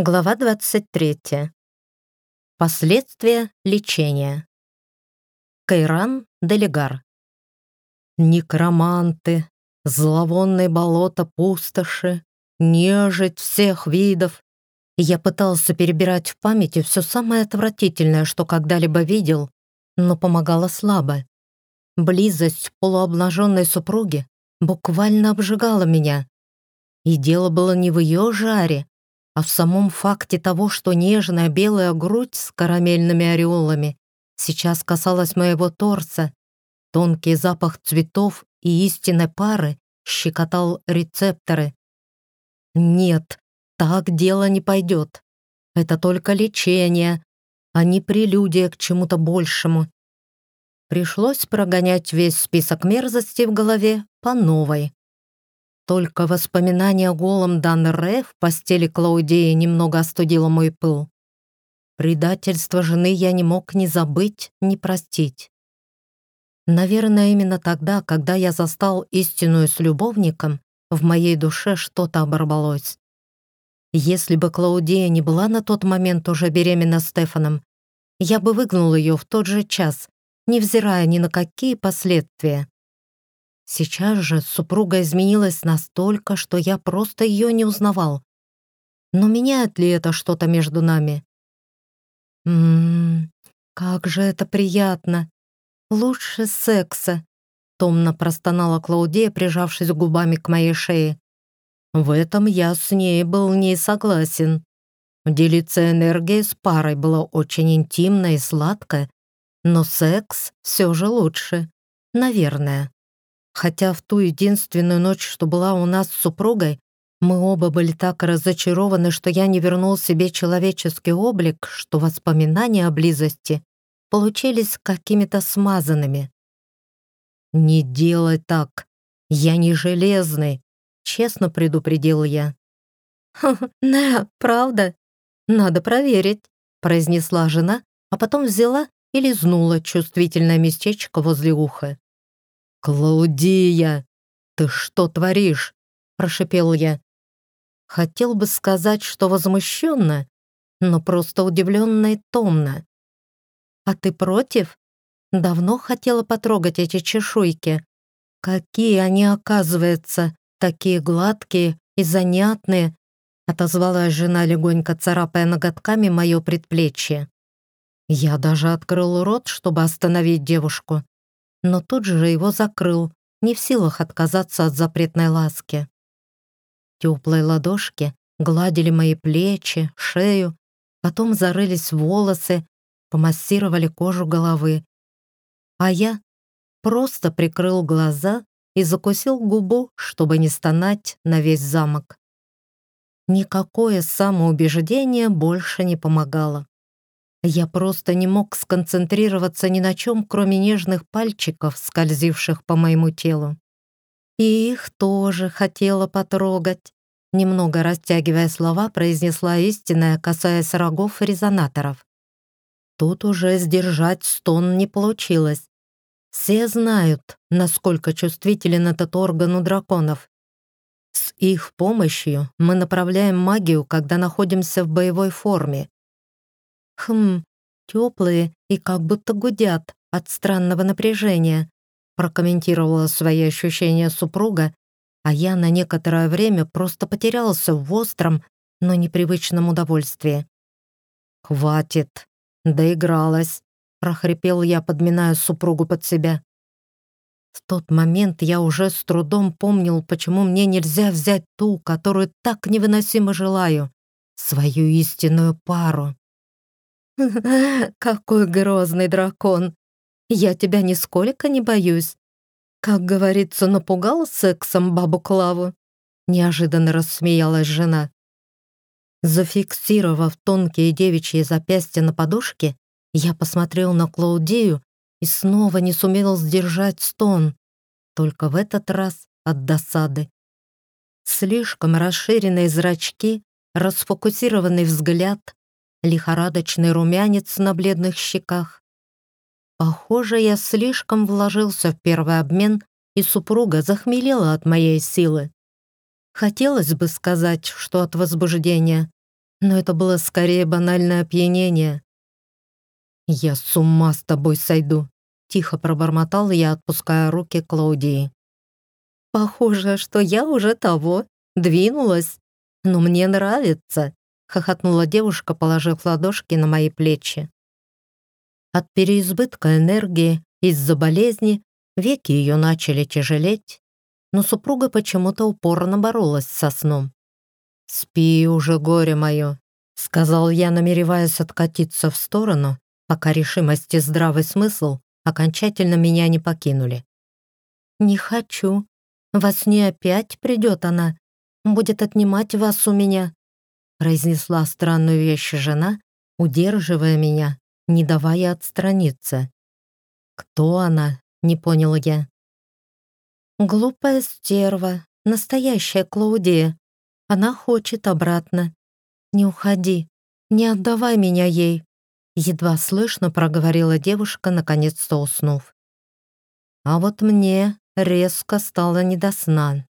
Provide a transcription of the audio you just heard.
Глава 23. Последствия лечения. Кайран Делегар. Некроманты, зловонные болота пустоши, нежить всех видов. Я пытался перебирать в памяти все самое отвратительное, что когда-либо видел, но помогало слабо. Близость полуобнаженной супруги буквально обжигала меня. И дело было не в ее жаре, а в самом факте того, что нежная белая грудь с карамельными ореолами сейчас касалась моего торса, тонкий запах цветов и истинной пары щекотал рецепторы. Нет, так дело не пойдет. Это только лечение, а не прелюдия к чему-то большему. Пришлось прогонять весь список мерзостей в голове по новой. Только воспоминание о голом Дан Ре в постели Клаудии немного остудило мой пыл. Предательство жены я не мог ни забыть, ни простить. Наверное, именно тогда, когда я застал истинную с любовником, в моей душе что-то оборвалось. Если бы Клаудия не была на тот момент уже беременна Стефаном, я бы выгнал ее в тот же час, невзирая ни на какие последствия. Сейчас же супруга изменилась настолько, что я просто ее не узнавал. Но меняет ли это что-то между нами? Ммм, как же это приятно. Лучше секса. Томно простонала Клаудия, прижавшись губами к моей шее. В этом я с ней был не согласен. Делиться энергией с парой было очень интимно и сладко, но секс все же лучше. Наверное. Хотя в ту единственную ночь, что была у нас с супругой, мы оба были так разочарованы, что я не вернул себе человеческий облик, что воспоминания о близости получились какими-то смазанными. «Не делай так, я не железный», — честно предупредил я. «Не, правда? Надо проверить», — произнесла жена, а потом взяла и лизнула чувствительное местечко возле уха. «Клаудия, ты что творишь?» – прошипел я. Хотел бы сказать, что возмущенно, но просто удивленно и томно. «А ты против? Давно хотела потрогать эти чешуйки. Какие они, оказывается, такие гладкие и занятные!» отозвалась жена, легонько царапая ноготками мое предплечье. Я даже открыл рот, чтобы остановить девушку, но тут же его закрыл, не в силах отказаться от запретной ласки. Теплые ладошки гладили мои плечи, шею, потом зарылись в волосы, помассировали кожу головы. А я просто прикрыл глаза и закусил губу, чтобы не стонать на весь замок. Никакое самоубеждение больше не помогало. Я просто не мог сконцентрироваться ни на чем, кроме нежных пальчиков, скользивших по моему телу. И их тоже хотела потрогать. Немного растягивая слова, произнесла истинная, касаясь рогов резонаторов. Тут уже сдержать стон не получилось. Все знают, насколько чувствителен этот орган у драконов. С их помощью мы направляем магию, когда находимся в боевой форме, Хм, теплые и как будто гудят от странного напряжения, прокомментировала свои ощущения супруга, а я на некоторое время просто потерялся в остром, но непривычном удовольствии. «Хватит, доигралась», — прохрипел я, подминая супругу под себя. В тот момент я уже с трудом помнил, почему мне нельзя взять ту, которую так невыносимо желаю, свою истинную пару. «Какой грозный дракон! Я тебя нисколько не боюсь. Как говорится, напугал сексом бабу Клаву?» Неожиданно рассмеялась жена. Зафиксировав тонкие девичьи запястья на подушке, я посмотрел на Клаудию и снова не сумел сдержать стон, только в этот раз от досады. Слишком расширенные зрачки, расфокусированный взгляд, лихорадочный румянец на бледных щеках. Похоже, я слишком вложился в первый обмен, и супруга захмелела от моей силы. Хотелось бы сказать, что от возбуждения, но это было скорее банальное опьянение. «Я с ума с тобой сойду», — тихо пробормотал я, отпуская руки Клаудии. «Похоже, что я уже того, двинулась, но мне нравится», — хохотнула девушка, положив ладошки на мои плечи. От переизбытка энергии из-за болезни веки ее начали тяжелеть, но супруга почему-то упорно боролась со сном. «Спи уже, горе мое», — сказал я, намереваясь откатиться в сторону, пока решимость и здравый смысл окончательно меня не покинули. «Не хочу. Во сне опять придет она, будет отнимать вас у меня», произнесла странную вещь жена, удерживая меня, не давая отстраниться. «Кто она?» — не понял я. «Глупая стерва, настоящая Клаудия. Она хочет обратно. Не уходи, не отдавай меня ей», едва слышно проговорила девушка, наконец-то уснув. А вот мне резко стало не до сна.